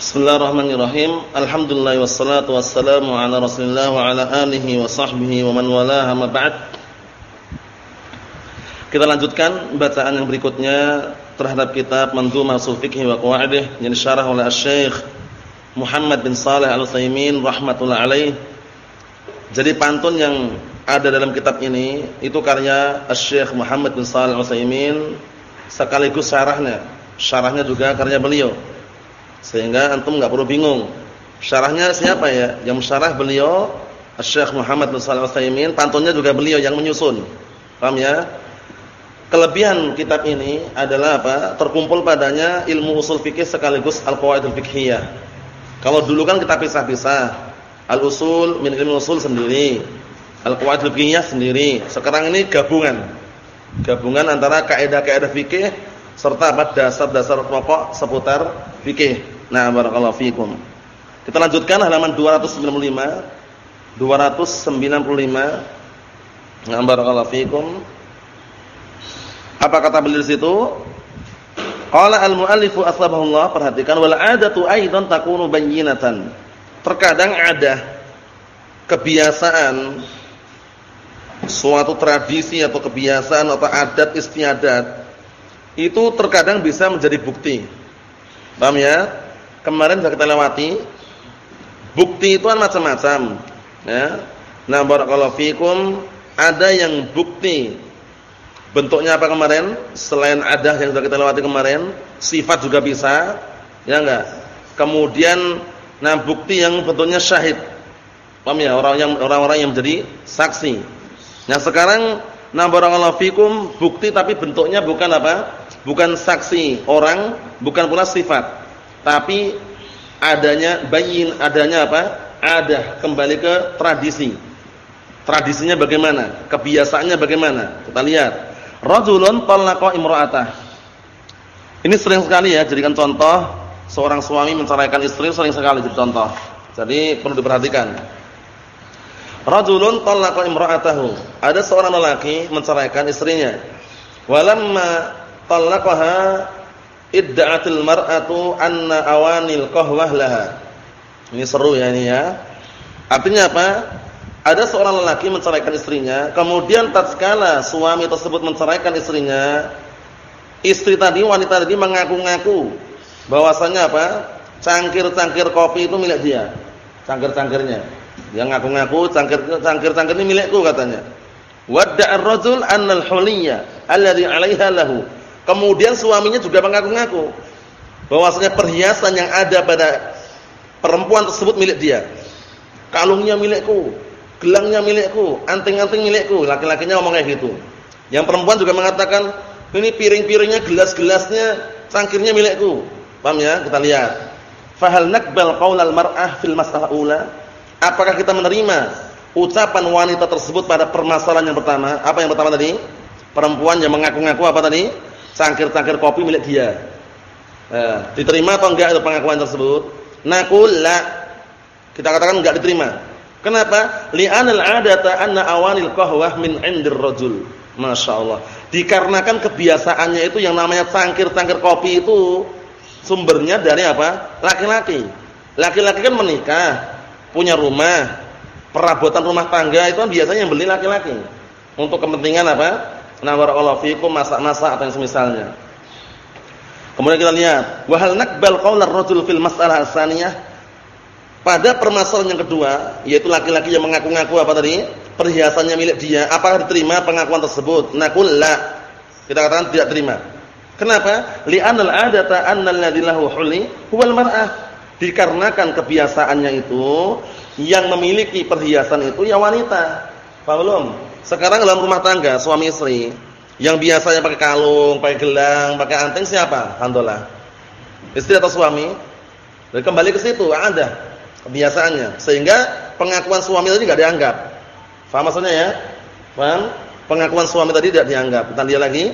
Bismillahirrahmanirrahim. Alhamdulillah wassalatu wassalamu ala Rasulillah wa ala alihi wa sahbihi wa man walaha ma ba'd. Kita lanjutkan bacaan yang berikutnya terhadap kitab Mandhumah Fiqh wa Qawaidih yang disyarah oleh Syekh Muhammad bin Shalih Al-Utsaimin rahimatullah alaih. Jadi pantun yang ada dalam kitab ini itu karya Syekh Muhammad bin Shalih Al-Utsaimin sekaligus syarahnya. Syarahnya juga karya beliau. Sehingga antum enggak perlu bingung. Syarahnya siapa ya? Yang syarah beliau Syekh Muhammad bin Shalih Al-Utsaimin, pantunnya juga beliau yang menyusun. Paham ya? Kelebihan kitab ini adalah apa? Terkumpul padanya ilmu usul fikih sekaligus al-qawaidul fiqhiyah. Kalau dulu kan kita pisah-pisah. Al-usul min ilmu usul sendiri, al-qawaidul fiqhiyah sendiri. Sekarang ini gabungan. Gabungan antara kaidah-kaidah fikih serta apa dasar-dasar pokok seputar fikih. Nah, barakallahu fikum. Kita lanjutkan halaman 295. 295. Nah, barakallahu fikum. Apa kata beliau di situ? Qala al-muallifu asbahullah, perhatikan wal 'adatu aidan takunu bayyinatan. Terkadang ada kebiasaan suatu tradisi atau kebiasaan atau adat istiadat itu terkadang bisa menjadi bukti. Paham ya? Kemarin sudah kita lewati bukti itu kan macam-macam, ya. Nah, barakallahu fikum ada yang bukti Bentuknya apa kemarin? Selain adah yang sudah kita lewati kemarin, sifat juga bisa, ya enggak? Kemudian nah bukti yang bentuknya syahid. Paham ya? Orang yang orang-orang yang menjadi saksi. Nah, sekarang nah barakallahu fikum bukti tapi bentuknya bukan apa? Bukan saksi orang, bukan pula sifat. Tapi adanya bayin, adanya apa? Ada kembali ke tradisi. Tradisinya bagaimana? Kebiasaannya bagaimana? Kita lihat. Rajulun talaqa imra'atah. Ini sering sekali ya jadikan contoh seorang suami menceraikan istri sering sekali jadi contoh. Jadi perlu diperhatikan. Rajulun talaqa imra'atahu. Ada seorang lelaki menceraikan istrinya. Walamma talaqaha idda'atil mar'atu anna awanil qahwah laha. Ini seru ya ini ya. Artinya apa? Ada seorang lelaki menceraikan istrinya, kemudian tatkala suami tersebut menceraikan istrinya, istri tadi wanita tadi mengaku-ngaku bahwasanya apa? Cangkir-cangkir kopi itu milik dia. Cangkir-cangkirnya. Dia ngaku-ngaku cangkir-cangkir ini milikku katanya. Wadda'a ar-rajul annal huliyya alladhi 'alaiha lahu. Kemudian suaminya juga mengaku-ngaku bahwasanya perhiasan yang ada pada perempuan tersebut milik dia. Kalungnya milikku, gelangnya milikku, anting-anting milikku. Laki-lakinya ngomong kayak gitu. Yang perempuan juga mengatakan, ini piring-piringnya, gelas-gelasnya, cangkirnya milikku. Paham ya? Kita lihat. Fahal nakbal qaulal mar'ah fil mas'alah ula? Apakah kita menerima ucapan wanita tersebut pada permasalahan yang pertama? Apa yang pertama tadi? Perempuan yang mengaku-ngaku apa tadi? Cangkir-cangkir kopi milik dia. Eh, diterima atau enggak itu pengakuan tersebut? Naqul la. Kita katakan enggak diterima. Kenapa? Li'anal 'adata anna awanil qahwah min 'indir rajul. Masyaallah. Dikarenakan kebiasaannya itu yang namanya cangkir-cangkir kopi itu sumbernya dari apa? Laki-laki. Laki-laki kan menikah, punya rumah, perabotan rumah tangga itu kan biasanya yang beli laki-laki. Untuk kepentingan apa? Na barakallahu fikum masak-masak atau yang semisalnya. Kemudian kita lihat, wa hal nakbal qaular rajul fil mas'alah asaniyah pada permasalahan yang kedua, yaitu laki-laki yang mengaku-ngaku apa tadi? Perhiasannya milik dia, apakah diterima pengakuan tersebut? Naqul la. Kita katakan tidak terima. Kenapa? Li'anal adata annal ladzi lahu huli huwal mar'ah. Dikarenakan kebiasaannya itu yang memiliki perhiasan itu ya wanita. Paham belum? Sekarang dalam rumah tangga suami istri yang biasanya pakai kalung, pakai gelang, pakai anting siapa? Alhamdulillah. Istri atau suami? Dan kembali ke situ ada kebiasaannya sehingga pengakuan suami tadi tidak dianggap. Faham maksudnya ya? Paham? Pengakuan suami tadi tidak dianggap. Kita lihat lagi.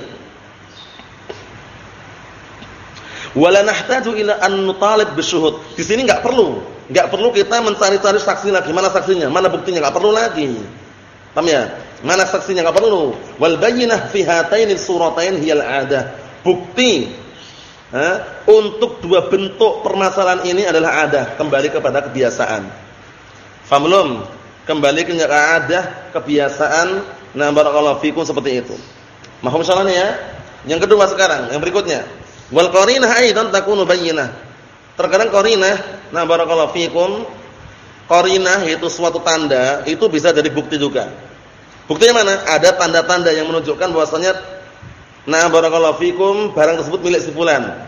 Wala nahtaju ila an nutalib bisyuhud. Di sini enggak perlu, enggak perlu kita mencari-cari saksi lagi. Mana saksinya? Mana buktinya? Enggak perlu lagi. Paham ya? Mana saksinya? Enggak perlu. Wal bayyinah fi hataini suratain hiyal 'adah. Bukti Eh, untuk dua bentuk permasalahan ini adalah ada, kembali kepada kebiasaan. Faham belum? Kembali ke ada kebiasaan nah barakallahu fikum seperti itu. Mahum salahnya ya? Yang kedua sekarang, yang berikutnya. Wal qarinah aidan takunu bayyinah. Terkadang qarinah, nah barakallahu fikum, qarinah itu suatu tanda, itu bisa jadi bukti juga. Buktinya mana? Ada tanda-tanda yang menunjukkan bahwasanya nah barakallahu fikum barang tersebut milik si fulan.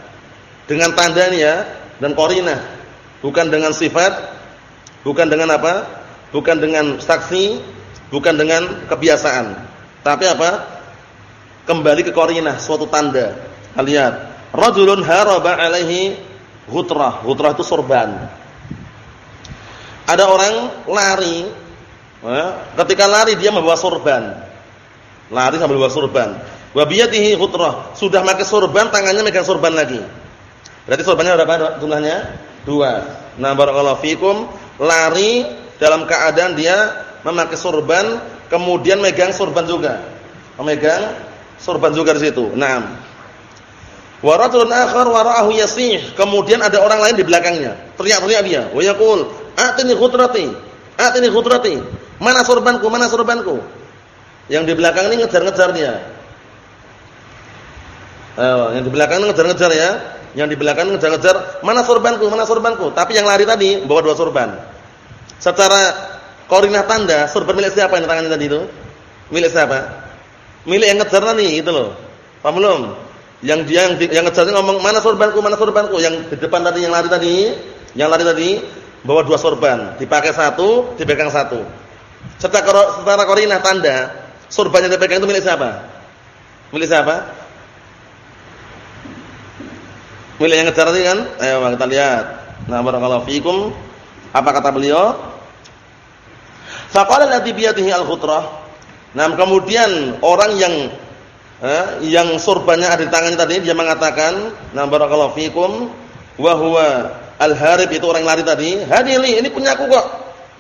Dengan tandanya ya dan qarinah, bukan dengan sifat, bukan dengan apa? Bukan dengan saksi, bukan dengan kebiasaan. Tapi apa? Kembali ke qarinah, suatu tanda. Lihat, rajulun haraba alaihi hutrah. Hutrah itu sorban. Ada orang lari ketika lari dia membawa sorban. Lari sambil membawa sorban. Wa biyadihi. Sudah pakai sorban, tangannya megang sorban lagi. Berarti sorbannya berapa jumlahnya? Dua. Nah, barakallahu fikum, lari dalam keadaan dia memakai sorban, kemudian megang sorban juga. Memegang sorban juga di situ. Naam. Wa akhar wara'ahu yasih. Kemudian ada orang lain di belakangnya. Teriak-teriak dia, wa yaqul, "Atini khutrati. Atini khutrati." Mana sorbanku? Mana sorbanku? Yang di belakang ini ngejar-ngejar dia. Oh, yang di belakang ngejar-ngejar ya. Yang di belakang ngejar-ngejar, mana sorbanku? Mana sorbanku? Tapi yang lari tadi bawa dua sorban. Secara koordinat tanda, sorban milik siapa yang tangannya tadi itu? Milik siapa? Milik yang ngejar tadi itu loh. Paham belum? Yang dia yang, yang ngejar ngomong, "Mana sorbanku? Mana sorbanku?" Yang di depan tadi yang lari tadi, yang lari tadi bawa dua sorban, dipakai satu, dipegang satu. Secara koordinat tanda, sorban yang dipegang itu milik siapa? Milik siapa? Milik yang ngejar tadi kan? Ayo kita lihat. Nah, barakallahu fikum. Apa kata beliau? Faqala alladhi biyadihi al-khutrah. Nah, kemudian orang yang eh, yang sorbannya ada di tangannya tadi dia mengatakan, "Nah, barakallahu fikum wa huwa al-harib itu orang lari tadi. Hadili, ini punya aku kok.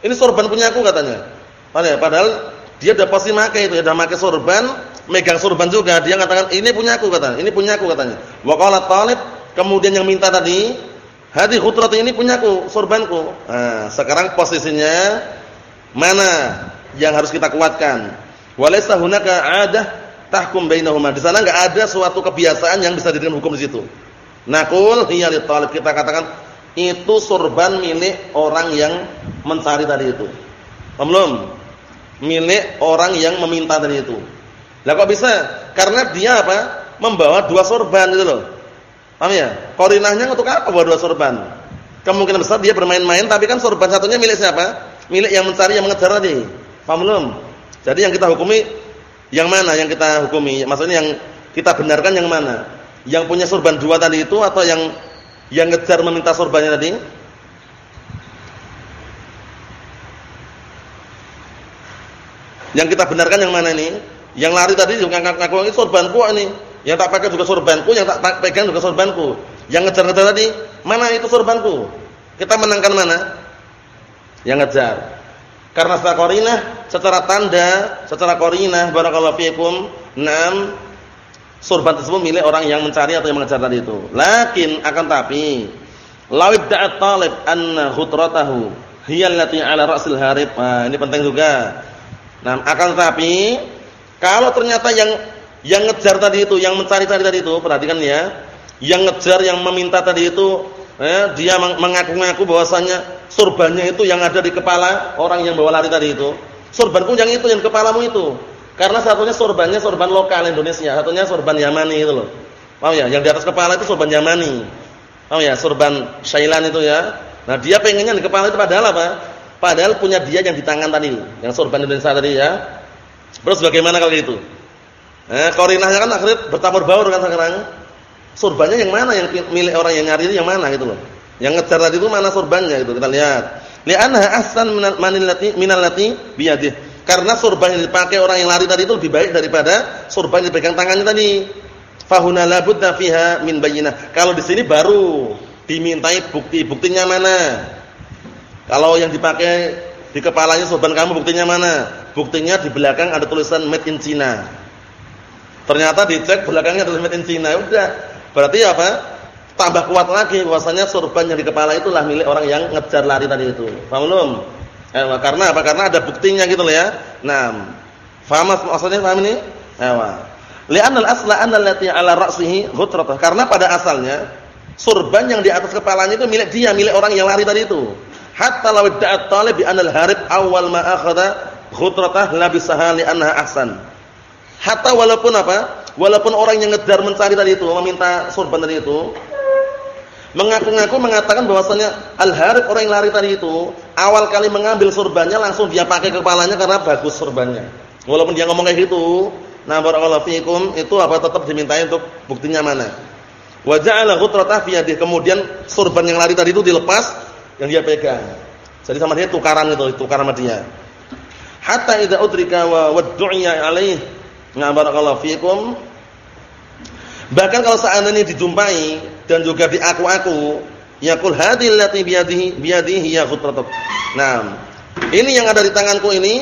Ini sorban punya aku katanya." Padahal, dia udah pasti pakai itu, ya, udah pakai sorban, megang sorban juga. Dia mengatakan, "Ini punya aku," katanya. "Ini punya aku," katanya. Wa qala talib, kemudian yang minta tadi, "Hadi khutrat ini punya aku, sorbanku." Nah, sekarang posisinya mana yang harus kita kuatkan? Walaysa hunaka 'adah tahkum bainahuma. Di sana enggak ada suatu kebiasaan yang bisa dijadikan hukum di situ. Naqul hiya li talib. Kita katakan itu sorban milik orang yang mencari tadi itu. Belum? Milik orang yang meminta tadi itu. Lah kok bisa? Karena dia apa? Membawa dua sorban itu loh. Paham ya? Korinahnya untuk apa bawa dua sorban? Kemungkinan besar dia bermain-main tapi kan sorban satunya milik siapa? Milik yang mencari yang mengejar tadi. Paham belum? Jadi yang kita hukumi yang mana yang kita hukumi? Maksudnya yang kita benarkan yang mana? Yang punya sorban dua tadi itu atau yang yang ngejar meminta sorbannya tadi? Yang kita benarkan yang mana ini? Yang lari tadi juga ngaku-ngaku ini sorbanku ini. Yang tak pakai juga sorbanku, yang tak pegang juga sorbanku. Yang ngejar-ngejar tadi, mana itu sorbanku? Kita menangkan mana? Yang ngejar. Karena secara korinah, secara tanda, secara korinah, barakallahu fiikum, enam sorban tersebut milik orang yang mencari atau yang mengejar tadi itu. Lakin akan tapi, lawid da'at talib anna hutratahu hiya 'ala ra'sil harib. Nah, ini penting juga. Nah, akan tetapi kalau ternyata yang yang ngejar tadi itu, yang mencari tadi itu, perhatikan ya, yang ngejar, yang meminta tadi itu, eh, dia mengaku-ngaku bahwasanya surbannya itu yang ada di kepala orang yang bawa lari tadi itu. Surbanku yang itu, yang kepalamu itu. Karena satunya surbannya surban lokal Indonesia, satunya surban Yamani itu loh. Paham ya? Yang di atas kepala itu surban Yamani. Paham ya? Surban Syailan itu ya. Nah, dia pengennya di kepala itu padahal apa? Padahal punya dia yang di tangan tadi, yang sorban Indonesia tadi ya. Terus bagaimana kalau itu? Eh, korinahnya kan akhirnya bertabur baur kan sekarang. Sorbannya yang mana yang milik orang yang nyari itu yang mana gitu loh. Yang ngejar tadi itu mana sorbannya gitu kita lihat. Li'anha ahsan minal lati minal lati biyadih. Karena sorban yang dipakai orang yang lari tadi itu lebih baik daripada sorban yang dipegang tangannya tadi. Fahuna labudda fiha min bayyinah. Kalau di sini baru dimintai bukti. Buktinya mana? Kalau yang dipakai di kepalanya sorban kamu buktinya mana? Buktinya di belakang ada tulisan made in China. Ternyata dicek belakangnya tulisan made in China. Udah. Berarti apa? tambah kuat lagi bahwasanya sorban yang di kepala itulah milik orang yang ngejar lari tadi itu. Paham belum? Eh, karena apa? Karena ada buktinya gitu loh ya. Nah, faham maksudnya paham ini? Eh, Li'anna al-asla anna allati 'ala ra'sihi ghutratah. Karena pada asalnya sorban yang di atas kepalanya itu milik dia, milik orang yang lari tadi itu. Hatta law da'at talib bi anna al-harib awal ma akhadha ghutratah labisaha li'annaha ahsan. Hatta walaupun apa? Walaupun orang yang ngejar mencari tadi itu, meminta sorban tadi itu, mengaku-ngaku mengatakan bahwasanya al-harib orang yang lari tadi itu awal kali mengambil sorbannya langsung dia pakai kepalanya karena bagus sorbannya. Walaupun dia ngomong kayak gitu, Nah, barakallahu fikum itu apa tetap dimintai untuk buktinya mana? Wa ja'ala ghutratah fi. Kemudian sorban yang lari tadi itu dilepas yang dia pegang. Jadi sama dia tukaran itu, tukaran sama dia. Hatta idza udrika wa waddu'iya alaih. Barakallahu fikum. Bahkan kalau seandainya dijumpai dan juga diaku-aku, yaqul hadhil lati biyadihi biyadihi ya ghutratah. Nah, ini yang ada di tanganku ini,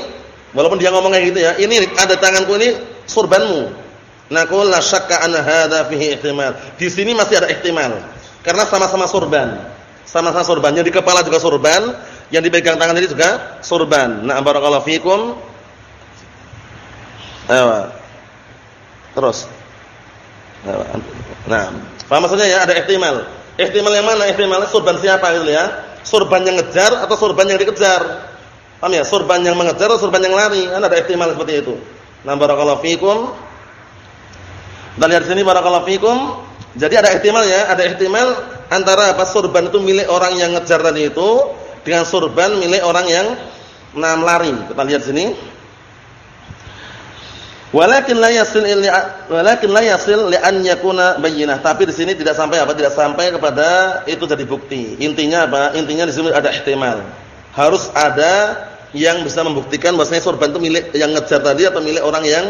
walaupun dia ngomong kayak gitu ya, ini ada tanganku ini surbanmu. Naqul la syakka anna hadza fihi ihtimal. Di sini masih ada ihtimal. Karena sama-sama surban. Sama-sama surban. Yang di kepala juga surban, yang dipegang tangan ini juga surban. Nah, barakallahu fikum. Ayo. Terus. Nah, paham maksudnya ya? Ada ihtimal. Ihtimal yang mana? Ihtimalnya surban siapa gitu ya? Surban yang ngejar atau surban yang dikejar? Paham ya? Surban yang mengejar atau surban yang lari? Kan ada ihtimal seperti itu. Nah, barakallahu fikum. Kita lihat sini barakallahu fikum. Jadi ada ihtimal ya, ada ihtimal antara apa surban itu milik orang yang ngejar tadi itu dengan surban milik orang yang nam lari. Kita lihat sini. Walakin la yasil li walakin la yasil li an yakuna bayyinah. Tapi di sini tidak sampai apa? Tidak sampai kepada itu jadi bukti. Intinya apa? Intinya di sini ada ihtimal. Harus ada yang bisa membuktikan bahwasanya sorban itu milik yang ngejar tadi atau milik orang yang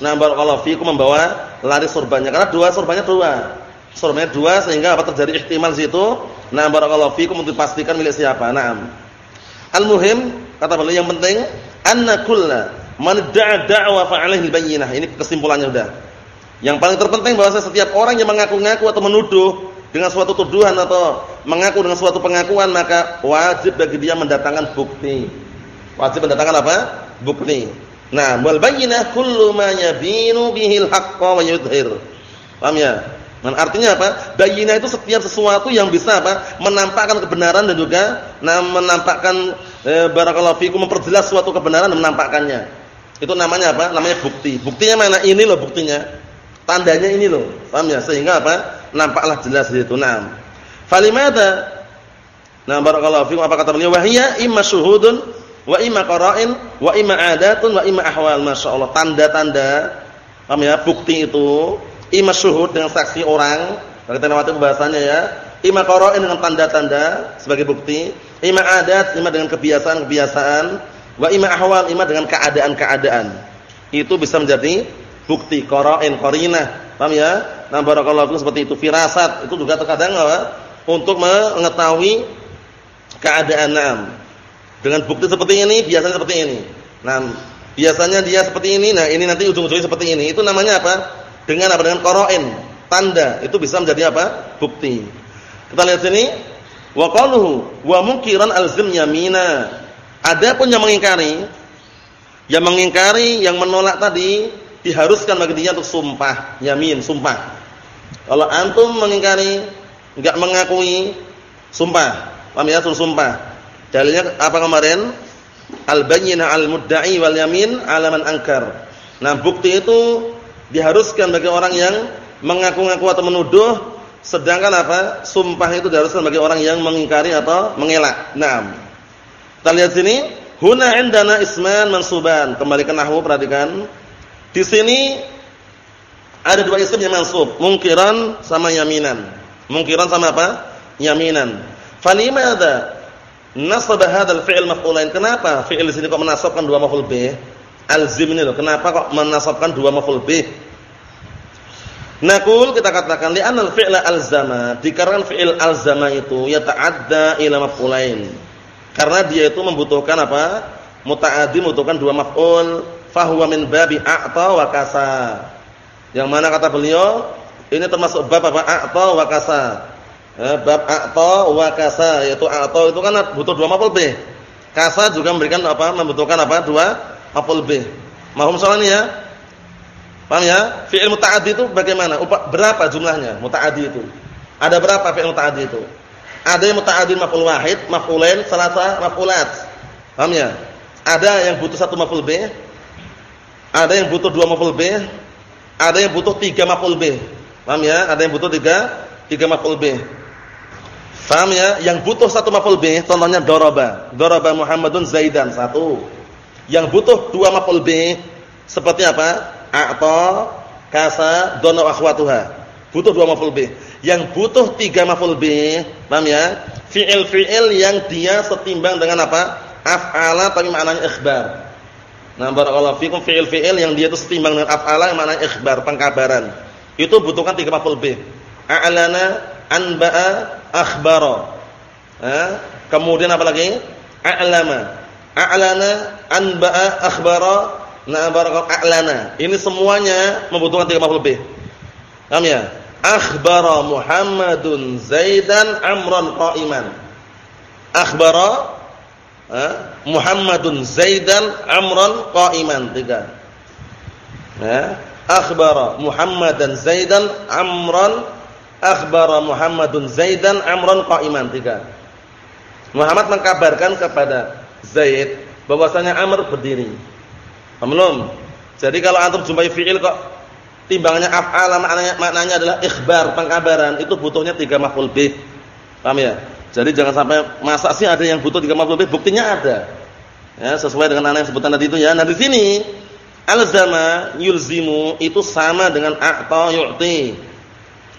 nah barakallahu fiikum membawa lari sorbannya karena dua sorbannya dua. Sorbannya dua sehingga apa terjadi ihtimal situ. Nah barakallahu fiikum untuk dipastikan milik siapa. Naam. Al-muhim kata beliau yang penting anna kulla man da'a da'wa fa bayyinah. Ini kesimpulannya udah. Yang paling terpenting bahwa setiap orang yang mengaku-ngaku atau menuduh dengan suatu tuduhan atau mengaku dengan suatu pengakuan maka wajib bagi dia mendatangkan bukti. Wajib mendatangkan apa? Bukti. Nah, wal bayyinah kullu ma yabinu bihil haqqo wa yudhir. Paham ya? Nah, artinya apa? Bayyinah itu setiap sesuatu yang bisa apa? menampakkan kebenaran dan juga nah, menampakkan eh, barakallahu fikum memperjelas suatu kebenaran dan menampakkannya. Itu namanya apa? Namanya bukti. Buktinya mana? Ini loh buktinya. Tandanya ini loh. Paham ya? Sehingga apa? Nampaklah jelas itu. Nah, falimada Nah, barakallahu fikum apa kata beliau? Wahiyya imma syuhudun wa imma qara'in wa imma adatun wa imma ahwal masyaallah tanda-tanda paham ya bukti itu imma syuhud dengan saksi orang. Kita lewati pembahasannya ya. Imma qara'in dengan tanda-tanda sebagai bukti. Imma adat imma dengan kebiasaan-kebiasaan wa imma ahwal imma dengan keadaan-keadaan. Itu bisa menjadi bukti qara'in qarinah. Paham ya? Nah barakallahu seperti itu. Firasat itu juga terkadang apa? Untuk mengetahui keadaan nam dengan bukti seperti ini, biasanya seperti ini. Nah, biasanya dia seperti ini, nah ini nanti ujung-ujungnya seperti ini. Itu namanya apa? Dengan apa? Dengan koroin, tanda. Itu bisa menjadi apa? Bukti. Kita lihat sini. Wa qaluhu wa munkiran alzim yamina. Ada pun yang mengingkari, yang mengingkari, yang menolak tadi diharuskan bagi dia untuk sumpah, yamin, sumpah. Kalau antum mengingkari, enggak mengakui, sumpah. Paham ya? Sumpah. Dalilnya apa kemarin? Al-bayyinah al-mudda'i wal yamin 'ala man ankar. Nah, bukti itu diharuskan bagi orang yang mengaku-ngaku atau menuduh sedangkan apa? Sumpah itu diharuskan bagi orang yang mengingkari atau mengelak. Naam. Kita lihat sini, huna indana isman mansuban. Kembali ke nahwu perhatikan. Di sini ada dua isim yang mansub, mungkiran sama yaminan. Mungkiran sama apa? Yaminan. Falimadha Nasaba hadzal fi'il maf'ulain. Kenapa fi'il di sini kok menasabkan dua maf'ul bih? Alzim ini loh. Kenapa kok menasabkan dua maf'ul bih? Nakul kita katakan li'anal fi'la alzama, dikarenakan fi'il alzama itu yata'adda ila maf'ulain. Karena dia itu membutuhkan apa? Muta'addi membutuhkan dua maf'ul, fahuwa min babi a'ta wa kasa. Yang mana kata beliau? Ini termasuk bab apa? A'ta wa kasa. Eh, bab a'ta wa kasa yaitu a'ta itu kan butuh dua maf'ul bih. Kasa juga memberikan apa? Membutuhkan apa? Dua maf'ul bih. Mahum soalnya ya? Paham ya? Fi'il muta'addi itu bagaimana? Berapa jumlahnya muta'addi itu? Ada berapa fi'il muta'addi itu? Ada yang muta'addi maf'ul wahid, maf'ulain, salasa maf'ulat. Paham ya? Ada yang butuh satu maf'ul bih. Ada yang butuh dua maf'ul bih. Ada yang butuh tiga maf'ul bih. Paham ya? Ada yang butuh tiga tiga maf'ul bih. Paham ya? Yang butuh satu maf'ul bih contohnya daraba. Daraba Muhammadun Zaidan satu. Yang butuh dua maf'ul bih seperti apa? A'ta, kasa, dona akhwatuha. Butuh dua maf'ul bih. Yang butuh tiga maf'ul bih, paham ya? Fi'il-fi'il yang dia setimbang dengan apa? Af'ala tapi maknanya ikhbar. Nah, barakallahu fikum fi'il-fi'il yang dia itu setimbang dengan af'ala yang maknanya ikhbar, pengkabaran. Itu butuhkan tiga maf'ul bih. A'lana, anba'a, akhbara. Eh? Kemudian apa lagi? A'lama. A'lana, anba'a, akhbara, na barakallahu a'lana. Ini semuanya membutuhkan tiga maf'ul bih. Paham ya? Akhbara Muhammadun Zaidan Amran qa'iman. Akhbara eh? Muhammadun Zaidan Amran qa'iman. Tiga. Ya. Akhbara Muhammadan Zaidan Amran akhbara Muhammadun Zaidan amron qa'iman tiga. Muhammad mengkabarkan kepada Zaid bahwasanya Amr berdiri. Belum. Jadi kalau antum jumpai fi'il kok timbangannya af'al maknanya maknanya adalah ikhbar, pengkabaran, itu butuhnya tiga maf'ul bih. Paham ya? Jadi jangan sampai masa sih ada yang butuh tiga maf'ul bih, buktinya ada. Ya, sesuai dengan anak yang sebutan tadi itu ya. Nah, di sini alzama yulzimu itu sama dengan a'ta yu'ti.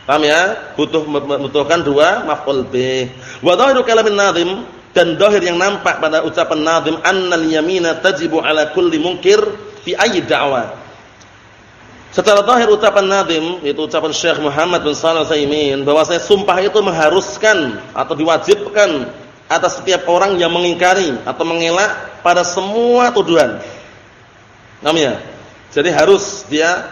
Paham ya? Butuh membutuhkan dua maf'ul bih. Wa dhahiru kalamin nadhim dan dhahir yang nampak pada ucapan nadhim annal yamina tajibu ala kulli munkir fi ayyi da'wa. Secara zahir ucapan nadhim yaitu ucapan Syekh Muhammad bin Shalih Al-Utsaimin bahwasanya sumpah itu mengharuskan atau diwajibkan atas setiap orang yang mengingkari atau mengelak pada semua tuduhan. Paham ya? Jadi harus dia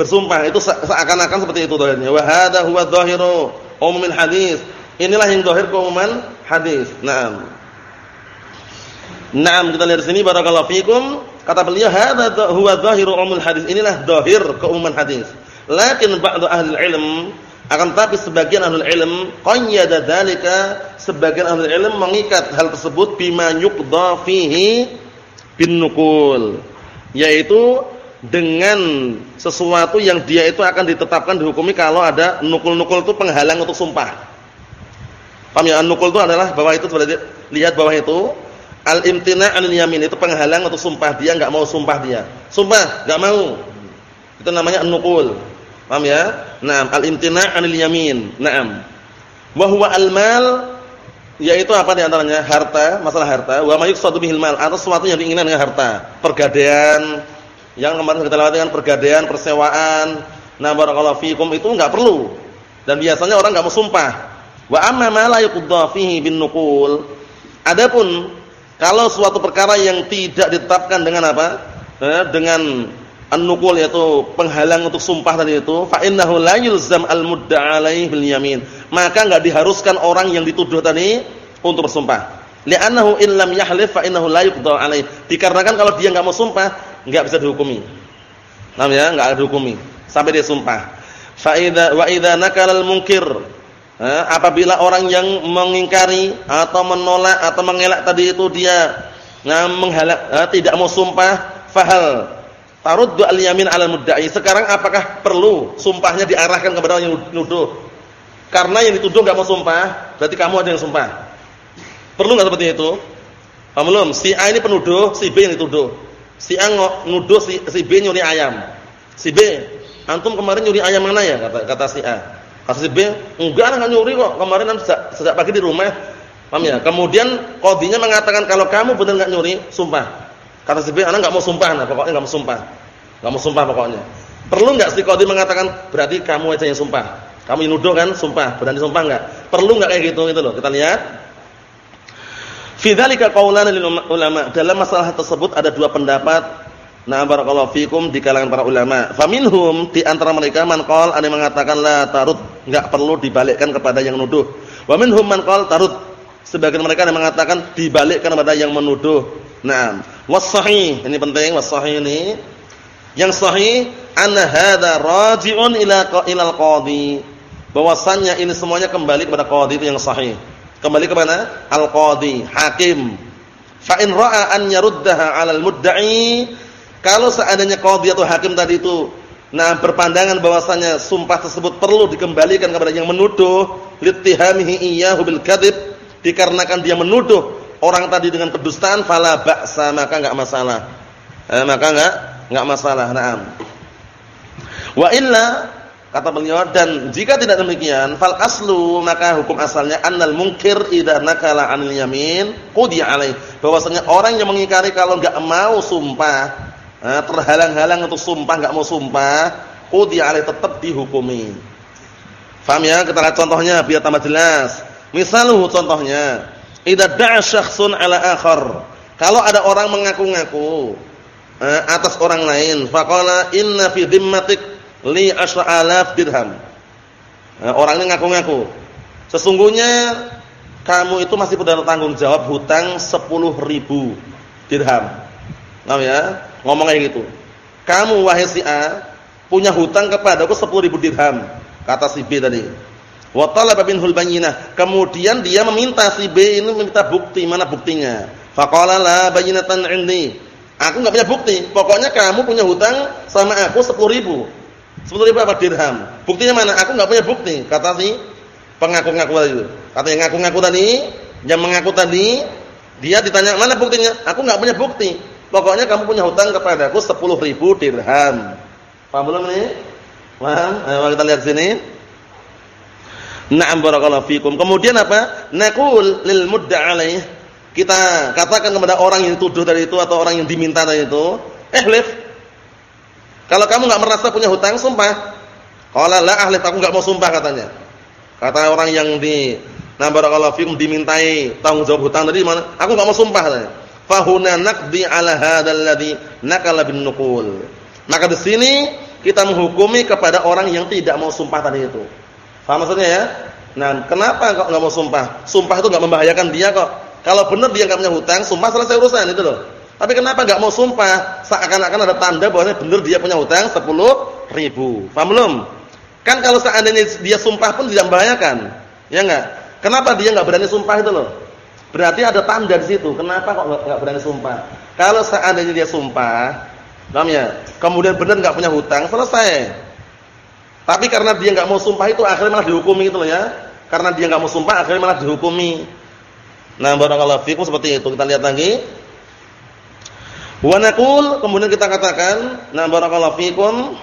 bersumpah itu seakan-akan seperti itu dohirnya. Wa hadza huwa dhahiru umumil hadis. Inilah yang dohir keumuman hadis. Naam. Naam kita lihat sini barakallahu fikum kata beliau hadza huwa dhahiru umumil hadis. Inilah dohir keumuman hadis. Lakin ba'du ahli ilm akan tapi sebagian ahli ilm qayyada dzalika sebagian ahli ilm mengikat hal tersebut bima yuqda fihi bin nukul yaitu dengan sesuatu yang dia itu akan ditetapkan dihukumi kalau ada nukul-nukul itu penghalang untuk sumpah. Paham ya? Nukul itu adalah bawah itu berarti lihat bawah itu al-imtina' al yamin itu penghalang untuk sumpah dia enggak mau sumpah dia. Sumpah enggak mau. Itu namanya nukul. Paham ya? Naam, al-imtina' al yamin. Naam. Wa huwa al-mal yaitu apa di antaranya? Harta, masalah harta, wa ma yuqsadu bihil mal, atau sesuatu yang diinginkan dengan harta. Pergadaian, yang kemarin kita lewati kan pergadaian, persewaan. Nah, barakallahu fikum itu enggak perlu. Dan biasanya orang enggak mau sumpah. Wa amma ma la yuqda fihi bin nuqul. Adapun kalau suatu perkara yang tidak ditetapkan dengan apa? Eh, dengan an-nuqul yaitu penghalang untuk sumpah tadi itu, fa innahu la yulzam al-mudda'a alaihi bil yamin. Maka enggak diharuskan orang yang dituduh tadi untuk bersumpah. Li'annahu illam yahlif fa innahu la yuqda alaihi. Dikarenakan kalau dia enggak mau sumpah, enggak bisa dihukumi. Paham ya? Enggak dihukumi sampai dia sumpah. Fa idza wa idza nakalal munkir eh, apabila orang yang mengingkari atau menolak atau mengelak tadi itu dia nah, menghalak eh, tidak mau sumpah fahal. Taruddu al yamin al mudda'i. Sekarang apakah perlu sumpahnya diarahkan kepada yang nuduh? Karena yang dituduh enggak mau sumpah berarti kamu ada yang sumpah. Perlu enggak seperti itu? Belum? Si A ini penuduh si B yang dituduh. Si A nuduh si, si B nyuri ayam. Si B, antum kemarin nyuri ayam mana ya? Kata kata si A. Kata si B, enggak enggak nyuri kok. Kemarin sejak, sejak pagi di rumah. Paham ya? Kemudian kodinya mengatakan kalau kamu benar enggak nyuri, sumpah. Kata si B, anak enggak mau sumpah, nah pokoknya enggak mau sumpah. Enggak mau sumpah pokoknya. Perlu enggak si kodi mengatakan berarti kamu aja yang sumpah? Kamu yang nuduh kan sumpah, berani sumpah enggak? Perlu enggak kayak gitu gitu loh. Kita lihat Fi dzalika qaulan ulama. Dalam masalah tersebut ada dua pendapat. Nah, barakallahu fikum di kalangan para ulama. Faminhum di antara mereka man qala ada yang mengatakan la tarud enggak perlu dibalikkan kepada yang nuduh. Wa minhum man qala tarud. Sebagian mereka yang mengatakan dibalikkan kepada yang menuduh. Naam. Was sahih, ini penting was sahih ini. Yang sahih anna hadza raji'un ila ilal qadhi. Bahwasannya ini semuanya kembali kepada qadhi itu yang sahih. Kembali kepada al-qadhi, hakim. Fa in ra'a an yaruddaha 'alal mudda'i, kalau seandainya qadhi atau hakim tadi itu nah berpandangan bahwasanya sumpah tersebut perlu dikembalikan kepada yang menuduh, littihamihi iyyahu bil kadzib, dikarenakan dia menuduh orang tadi dengan kedustaan, fala ba'sa, maka enggak masalah. Eh, maka enggak enggak masalah. Naam. Wa illa Kata beliau dan jika tidak demikian fal aslu maka hukum asalnya annal munkir idza nakala 'anil yamin qudi alaih. Bahwasanya orang yang mengingkari kalau enggak mau sumpah, eh, terhalang-halang untuk sumpah enggak mau sumpah, qudi alaih tetap dihukumi. Faham ya? Kita lihat contohnya biar tambah jelas. Misaluhu contohnya, idza da'a syakhsun 'ala akhar. Kalau ada orang mengaku-ngaku atas orang lain, faqala inna fi dhimmatik li alaf dirham. Nah, orang ini ngaku-ngaku. Sesungguhnya kamu itu masih pada tanggung jawab hutang 10 ribu dirham. Nah ya, ngomong kayak gitu. Kamu wahai si A punya hutang kepadaku 10 ribu dirham, kata si B tadi. Wa talaba minhul bayyinah. Kemudian dia meminta si B ini meminta bukti, mana buktinya? Faqala la bayyinatan 'indi. Aku enggak punya bukti. Pokoknya kamu punya hutang sama aku 10 ribu. Sepuluh ribu apa dirham? Buktinya mana? Aku nggak punya bukti. Kata si pengaku-ngaku tadi. Kata yang ngaku-ngaku tadi, yang mengaku tadi, dia ditanya mana buktinya? Aku nggak punya bukti. Pokoknya kamu punya hutang kepadaku sepuluh ribu dirham. Paham belum ini? Paham? Ayo kita lihat sini. Na'am barakallahu fikum. Kemudian apa? Naqul lil mudda. Kita katakan kepada orang yang tuduh tadi itu atau orang yang diminta tadi itu, "Ihlif kalau kamu nggak merasa punya hutang, sumpah. Qala la ahli aku nggak mau sumpah katanya. Kata orang yang di Nah barakallahu fikum dimintai tanggung jawab hutang tadi mana? Aku nggak mau sumpah katanya. Fahuna naqdi ala hadzal ladzi nakala bin nuqul. Maka di sini kita menghukumi kepada orang yang tidak mau sumpah tadi itu. Paham maksudnya ya? Nah, kenapa kok nggak mau sumpah? Sumpah itu nggak membahayakan dia kok. Kalau benar dia nggak punya hutang, sumpah selesai urusan itu loh. Tapi kenapa enggak mau sumpah? Seakan-akan ada tanda bahwa benar dia punya hutang 10 ribu. Paham belum? Kan kalau seandainya dia sumpah pun tidak membahayakan. Ya enggak? Kenapa dia enggak berani sumpah itu loh? Berarti ada tanda di situ. Kenapa kok enggak berani sumpah? Kalau seandainya dia sumpah, paham ya? Kemudian benar enggak punya hutang, selesai. Tapi karena dia enggak mau sumpah itu akhirnya malah dihukumi itu loh ya. Karena dia enggak mau sumpah akhirnya malah dihukumi. Nah, barakallahu fikum seperti itu. Kita lihat lagi. Wa kemudian kita katakan, na barakallahu fikum.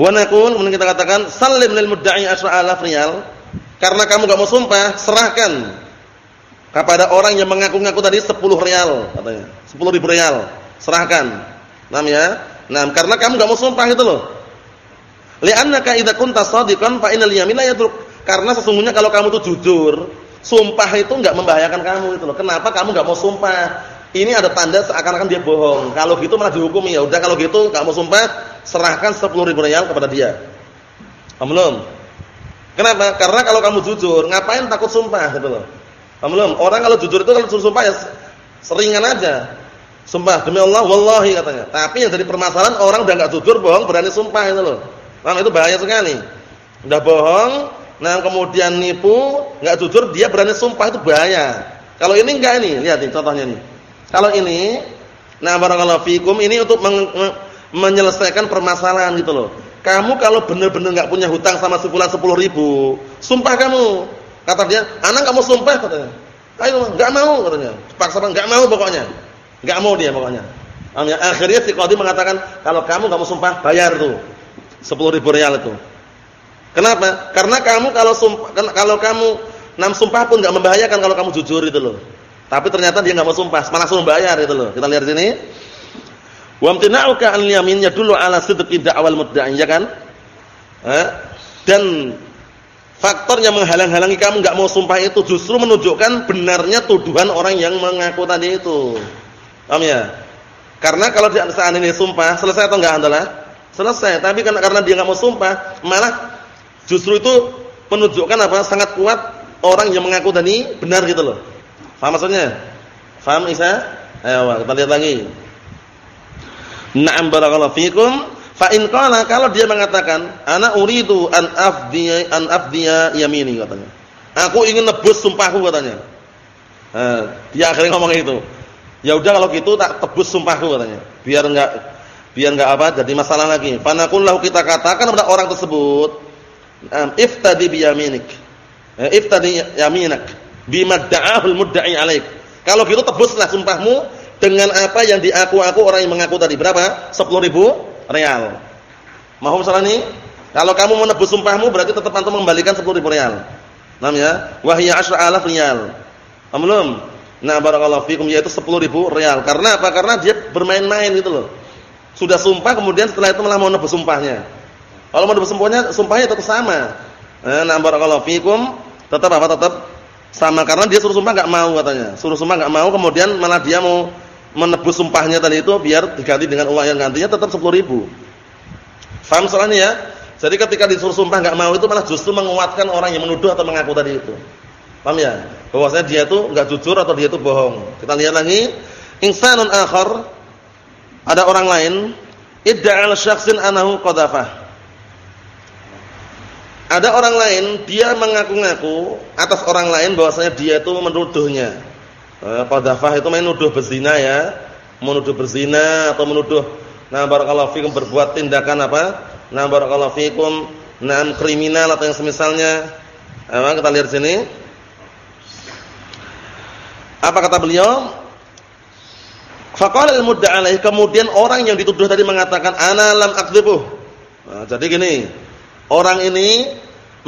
Wa kemudian kita katakan salim lil mudda'i asra'alaf riyal. Karena kamu enggak mau sumpah, serahkan kepada orang yang mengaku-ngaku tadi 10 rial katanya. 10 ribu rial. Serahkan. Nam ya? Nah, karena kamu enggak mau sumpah itu loh. Li'annaka idza kunta shadiqan fa innal yamina yadruk. Karena sesungguhnya kalau kamu itu jujur, sumpah itu enggak membahayakan kamu itu loh. Kenapa kamu enggak mau sumpah? Ini ada tanda seakan-akan dia bohong. Kalau gitu malah dihukumi. Ya udah kalau gitu enggak mau sumpah, serahkan 10 ribu rial kepada dia. Paham? Kenapa? Karena kalau kamu jujur, ngapain takut sumpah gitu loh. Belum? Orang kalau jujur itu kalau sumpah ya seringan aja. Sumpah demi Allah wallahi katanya. Tapi yang jadi permasalahan orang udah enggak jujur, bohong, berani sumpah itu loh. Paham itu bahaya sekali. Udah bohong, nah kemudian nipu, enggak jujur, dia berani sumpah itu bahaya. Kalau ini enggak ini, lihat nih contohnya nih. Kalau ini, nah barakallahu fikum ini untuk men menyelesaikan permasalahan gitu loh. Kamu kalau benar-benar nggak punya hutang sama sebulan sepuluh ribu, sumpah kamu. Kata dia, anak kamu sumpah katanya. Ayo, nggak mau katanya. Paksa nggak mau pokoknya. Nggak mau dia pokoknya. Akhirnya si Qadi mengatakan, kalau kamu nggak mau sumpah, bayar tuh sepuluh ribu real itu. Kenapa? Karena kamu kalau sumpah, kalau kamu nam sumpah pun nggak membahayakan kalau kamu jujur itu loh. Tapi ternyata dia enggak mau sumpah, malah suruh bayar itu loh. Kita lihat sini. Wa amtina'uka an yamin yadullu ala sidqi da'wal mudda'i, ya kan? Eh? Dan faktor yang menghalang-halangi kamu enggak mau sumpah itu justru menunjukkan benarnya tuduhan orang yang mengaku tadi itu. Paham ya? Karena kalau di saat ini sumpah, selesai atau enggak adalah? Selesai. Tapi karena karena dia enggak mau sumpah, malah Justru itu menunjukkan apa? Sangat kuat orang yang mengaku tadi benar gitu loh. Faham maksudnya? Faham Isa? Ayo kita lihat lagi. Na'am barakallahu fikum. Fa in qala kalau dia mengatakan ana uridu an afdiya an afdiya yamini katanya. Aku ingin nebus sumpahku katanya. Nah, dia akhirnya ngomong itu. Ya udah kalau gitu tak tebus sumpahku katanya. Biar enggak biar enggak apa jadi masalah lagi. Fa naqullahu kita katakan kepada orang tersebut, iftadi bi yaminik. Eh, iftadi yaminak bima da'ahul mudda'i alaik. Kalau gitu tebuslah sumpahmu dengan apa yang diaku-aku orang yang mengaku tadi. Berapa? 10 ribu real. Mahum salah ini? Kalau kamu menebus sumpahmu berarti tetap antum mengembalikan 10 ribu real. Namanya wahya asyra alaf real. Belum? Nah, barakallahu fikum yaitu 10 ribu real. Karena apa? Karena dia bermain-main gitu loh. Sudah sumpah kemudian setelah itu malah mau nebus sumpahnya. Kalau mau nebus sumpahnya, sumpahnya tetap sama. Nah, barakallahu fikum tetap apa? Tetap sama karena dia suruh sumpah enggak mau katanya. Suruh sumpah enggak mau kemudian malah dia mau menebus sumpahnya tadi itu biar diganti dengan uang yang gantinya tetap 10 ribu. Faham soalnya ya? Jadi ketika disuruh sumpah enggak mau itu malah justru menguatkan orang yang menuduh atau mengaku tadi itu. Paham ya? Bahwasanya dia itu enggak jujur atau dia itu bohong. Kita lihat lagi, insanun akhar ada orang lain idda'al syakhsin anahu qadafah. Ada orang lain dia mengaku-ngaku atas orang lain bahwasanya dia itu menuduhnya. Eh, qadzafah itu main nuduh berzina ya, menuduh berzina atau menuduh nah barakallahu fikum berbuat tindakan apa? Nah barakallahu fikum nah kriminal atau yang semisalnya. Apa kita lihat sini? Apa kata beliau? Faqala alaih kemudian orang yang dituduh tadi mengatakan ana lam akdzibuh. Nah, jadi gini, orang ini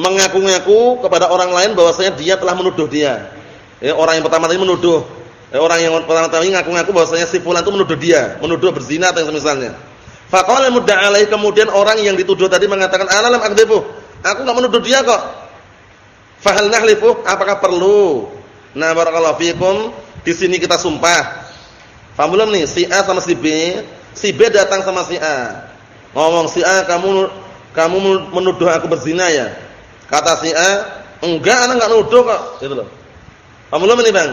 mengaku-ngaku kepada orang lain bahwasanya dia telah menuduh dia. Ya, orang yang pertama tadi menuduh. Ya, orang yang pertama tadi ngaku-ngaku bahwasanya si fulan itu menuduh dia, menuduh berzina atau yang semisalnya. Faqala mudda'a alaihi kemudian orang yang dituduh tadi mengatakan ana lam akdzibu. Aku enggak menuduh dia kok. Fahal nahlifu? Apakah perlu? Nah, barakallahu fikum, di sini kita sumpah. Paham nih? Si A sama si B, si B datang sama si A. Ngomong si A, kamu kamu menuduh aku berzina ya? Kata si A, enggak, anak enggak nuduh kok, gitu loh. Kamu belum ini bang?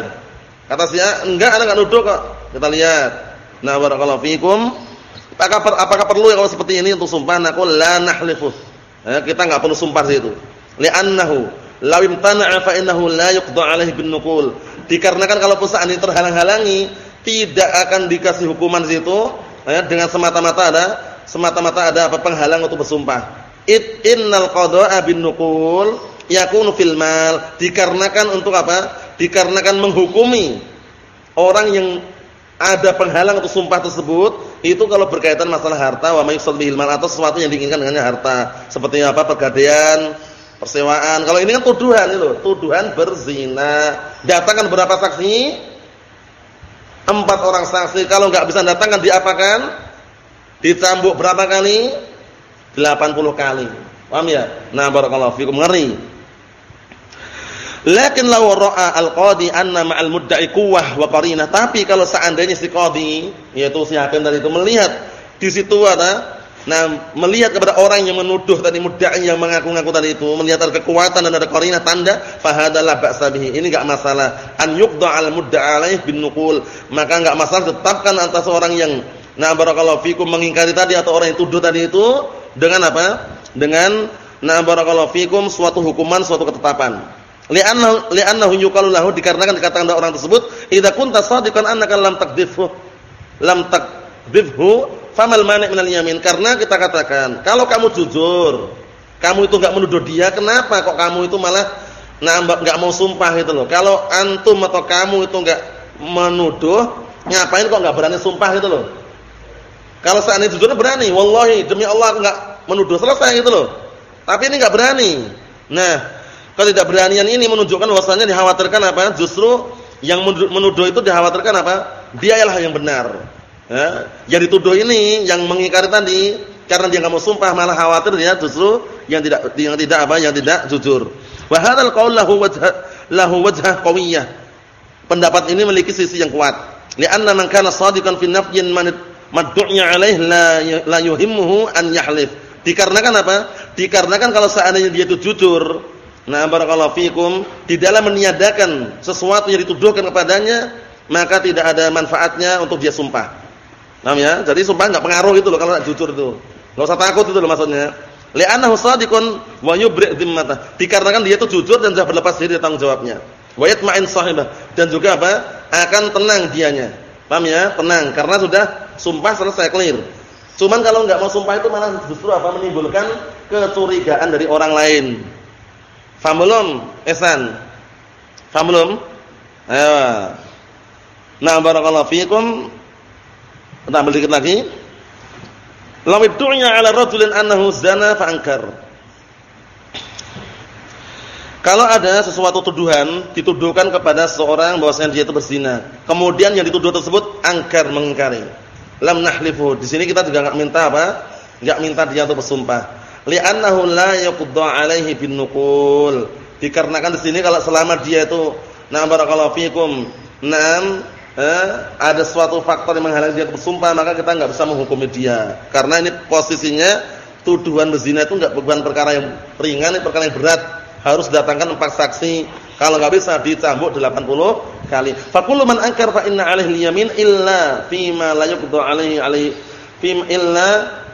Kata si A, enggak, anak enggak nuduh kok. Kita lihat. Nah, barakallahu fikum. Apakah, apakah perlu ya kalau seperti ini untuk sumpah? Aku la nahlifu. Ya, kita enggak perlu sumpah situ. Li'annahu law imtana'a fa innahu la yuqda 'alaihi bin nuqul. Dikarenakan kalau perusahaan ini terhalang-halangi, tidak akan dikasih hukuman situ ya, dengan semata-mata ada semata-mata ada apa penghalang untuk bersumpah. It innal qada'a bin nuqul yakunu fil mal. Dikarenakan untuk apa? Dikarenakan menghukumi orang yang ada penghalang untuk sumpah tersebut itu kalau berkaitan masalah harta wa mayyusad bihil atau sesuatu yang diinginkan dengannya harta. Seperti apa? Pergadaian persewaan. Kalau ini kan tuduhan itu tuduhan berzina. Datangkan berapa saksi? Empat orang saksi. Kalau nggak bisa datangkan diapakan? Dicambuk berapa kali? 80 kali. Paham ya? Nah barakallahu fikum. Ngeri Lakin law ra'a al-qadi anna ma'al mudda'i quwwah wa qarinah. Tapi kalau seandainya si qadi yaitu si hakim tadi itu melihat di situ ada nah melihat kepada orang yang menuduh tadi mudda'i yang mengaku-ngaku tadi itu melihat ada kekuatan dan ada qarinah tanda fahadalah ba'sa bihi. Ini enggak masalah an yuqda al mudda'a alaih bin nuqul. Maka enggak masalah tetapkan atas orang yang nah barakallahu fikum mengingkari tadi atau orang yang tuduh tadi itu dengan apa? Dengan nah barakallahu fikum suatu hukuman, suatu ketetapan. Li'annahu li'annahu yuqalu lahu dikarenakan dikatakan orang tersebut, "Idza kunta shadiqan annaka lam takdhifhu." Lam takdhifhu, famal mani' minal yamin? Karena kita katakan, kalau kamu jujur, kamu itu enggak menuduh dia, kenapa kok kamu itu malah nambah enggak mau sumpah itu loh. Kalau antum atau kamu itu enggak menuduh, ngapain kok enggak berani sumpah itu loh. Kalau seandainya jujur berani, wallahi demi Allah aku enggak menuduh, selesai gitu loh. Tapi ini enggak berani. Nah, Ketidakberanian ini menunjukkan bahwasanya dikhawatirkan apa? Justru yang menuduh itu dikhawatirkan apa? Dia Dialah yang benar. Ya, yang dituduh ini yang mengingkari tadi karena dia enggak mau sumpah malah khawatir dia justru yang tidak yang tidak apa? Yang tidak jujur. Wa hadzal qaul lahu wajha lahu wajhah qawiyyah. Pendapat ini memiliki sisi yang kuat. Li'anna man kana shadiqan fi nafyin man maddu'ya alaih la la yuhimmuhu an yahlif. Dikarenakan apa? Dikarenakan kalau seandainya dia itu jujur, nah barakallahu fikum, di dalam meniadakan sesuatu yang dituduhkan kepadanya, maka tidak ada manfaatnya untuk dia sumpah. Paham ya? Jadi sumpah enggak pengaruh itu loh kalau jujur itu. Enggak usah takut itu loh maksudnya. Li'annahu shadiqun wa yubri' dhimmata. Dikarenakan dia itu jujur dan sudah berlepas diri dari tanggung jawabnya. Wa yatma'in sahibah dan juga apa? akan tenang dianya. Paham ya? Tenang karena sudah sumpah selesai clear. Cuman kalau enggak mau sumpah itu malah justru apa? menimbulkan kecurigaan dari orang lain. Paham belum? Ehsan. Paham belum? Ayo. Nah, barakallahu fiikum. Tambah dikit lagi. Law iddu'a 'ala rajulin annahu zana fa Kalau ada sesuatu tuduhan dituduhkan kepada seseorang bahwasanya dia itu berzina, kemudian yang dituduh tersebut angkar mengingkari. Lam nahlifu. Di sini kita juga enggak minta apa? Enggak minta dia untuk bersumpah. Li'annahu la yaqda 'alaihi bin nuqul. Dikarenakan di sini kalau selama dia itu na barakallahu fikum, nam eh, ada suatu faktor yang menghalangi dia bersumpah, maka kita enggak bisa menghukumi dia. Karena ini posisinya tuduhan berzina itu enggak bukan perkara yang ringan, ini perkara yang berat. Harus datangkan empat saksi. Kalau enggak bisa dicambuk 80 kali. Fa kullu man ankar fa inna alaihi yamin illa fima la yuqda alaihi alaihi fim illa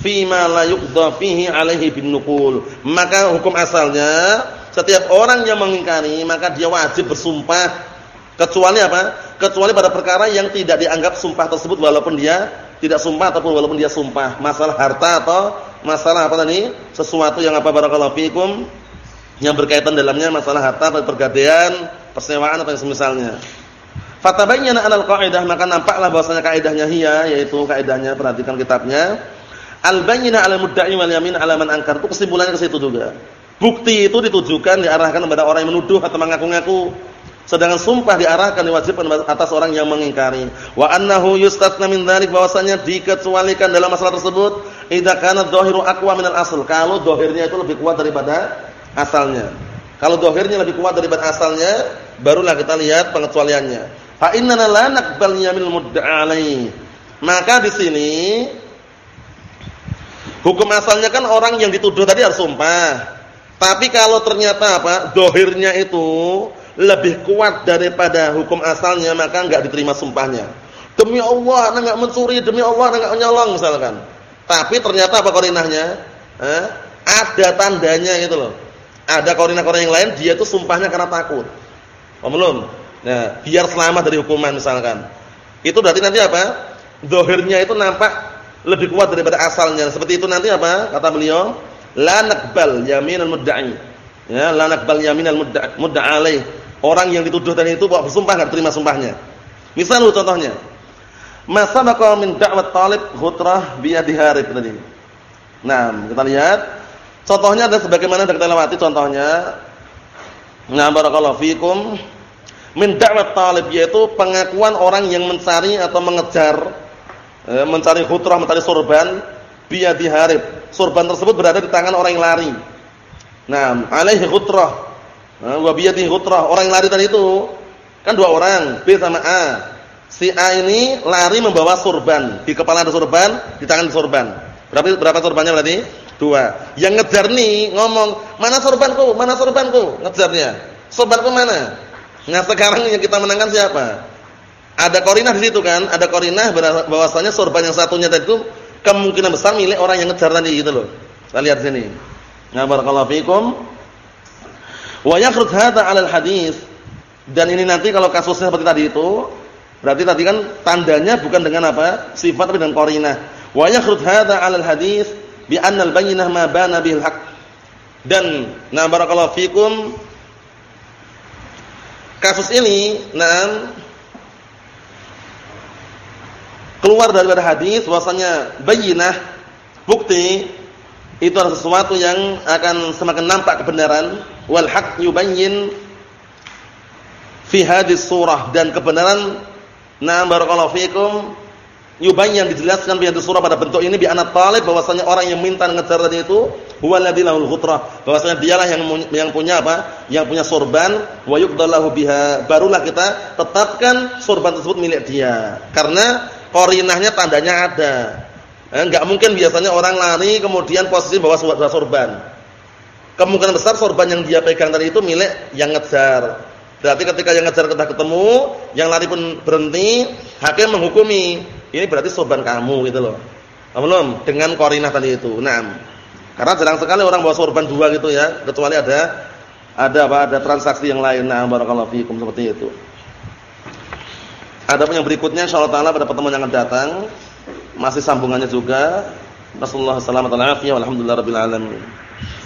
fima la yuqda fihi alaihi bin nuqul. Maka hukum asalnya setiap orang yang mengingkari maka dia wajib bersumpah. Kecuali apa? kecuali pada perkara yang tidak dianggap sumpah tersebut walaupun dia tidak sumpah ataupun walaupun dia sumpah. Masalah harta atau masalah apa tadi? Sesuatu yang apa barakallahu fikum yang berkaitan dalamnya masalah harta pergadaian persewaan atau yang semisalnya. Fatabayyana anal qaidah maka nampaklah bahwasanya kaidahnya hiya yaitu kaidahnya perhatikan kitabnya al bayyina al mudda'i wal yamin ala man ankar itu kesimpulannya ke situ juga bukti itu ditujukan diarahkan kepada orang yang menuduh atau mengaku-ngaku Sedangkan sumpah diarahkan diwajibkan atas orang yang mengingkari. Wa annahu yustatsna min dzalik bahwasanya dikecualikan dalam masalah tersebut idza kana dhahiru aqwa min al-asl. Kalau dhahirnya itu lebih kuat daripada asalnya. Kalau dhahirnya lebih kuat daripada asalnya, barulah kita lihat pengecualiannya. Fa innana la naqbal yaminul mudda'a Maka di sini hukum asalnya kan orang yang dituduh tadi harus sumpah. Tapi kalau ternyata apa? Dohirnya itu lebih kuat daripada hukum asalnya maka enggak diterima sumpahnya. Demi Allah, enggak mencuri, demi Allah enggak nyolong misalkan. Tapi ternyata apa korinahnya? Eh? Ada tandanya itu loh. Ada korinah-korinah yang lain dia itu sumpahnya karena takut. Oh, belum? Nah, biar selamat dari hukuman misalkan. Itu berarti nanti apa? Dohirnya itu nampak lebih kuat daripada asalnya. Seperti itu nanti apa? Kata beliau, la naqbal yaminal mudda'i. Ya, la naqbal yaminal mudda'i mudda alaih Orang yang dituduh tadi itu bawa bersumpah enggak terima sumpahnya. Misal contohnya. Masa bakal min da'wat talib khutrah biyadi harib tadi. Nah, kita lihat contohnya ada sebagaimana kita lewati contohnya. Nah, barakallahu fikum min da'wat talib yaitu pengakuan orang yang mencari atau mengejar eh, mencari khutrah, mencari sorban biyadi harib. Sorban tersebut berada di tangan orang yang lari. Nah, alaihi khutrah Wa biyadihi ghutrah. Orang yang lari tadi itu kan dua orang, B sama A. Si A ini lari membawa sorban. Di kepala ada sorban, di tangan ada sorban. Berapa berapa sorbannya berarti? Dua. Yang ngejar nih ngomong, "Mana sorbanku? Mana sorbanku?" Ngejarnya. Sorbanku mana? Nah, sekarang yang kita menangkan siapa? Ada korinah di situ kan? Ada korinah bahwasanya sorban yang satunya tadi itu kemungkinan besar milik orang yang ngejar tadi gitu loh. Kita lihat sini. Nah, barakallahu fikum. Wa yakhrud hadza 'ala al-hadis. Dan ini nanti kalau kasusnya seperti tadi itu, berarti tadi kan tandanya bukan dengan apa? Sifat tapi dengan qarinah. Wa yakhrud hadza 'ala al-hadis bi anna al-bayyinah ma bana bil haqq. Dan na barakallahu fikum kasus ini nah keluar dari hadis bahwasanya bayyinah bukti itu adalah sesuatu yang akan semakin nampak kebenaran. Wal haq yubayyin fi hadis surah. Dan kebenaran na'am barakallahu fikum yubayyin dijelaskan fi hadis surah pada bentuk ini bi anak talib bahwasanya orang yang minta ngejar tadi itu huwa alladzi lahul ghutrah bahwasanya dialah yang yang punya apa? Yang punya sorban wa yuqdallahu biha. Barulah kita tetapkan sorban tersebut milik dia. Karena korinahnya tandanya ada enggak mungkin biasanya orang lari kemudian posisi bawa sorban. Kemungkinan besar sorban yang dia pegang tadi itu milik yang ngejar. Berarti ketika yang ngejar kita ketemu, yang lari pun berhenti, hakim menghukumi. Ini berarti sorban kamu gitu loh. Belum dengan korinah tadi itu. Nah, karena jarang sekali orang bawa sorban dua gitu ya, kecuali ada ada apa? Ada transaksi yang lain. Nah, barakallahu fiikum seperti itu. Ada pun yang berikutnya insyaallah taala pada pertemuan yang akan datang masih sambungannya juga. Rasulullah sallallahu alaihi wasallam alhamdulillah rabbil alamin.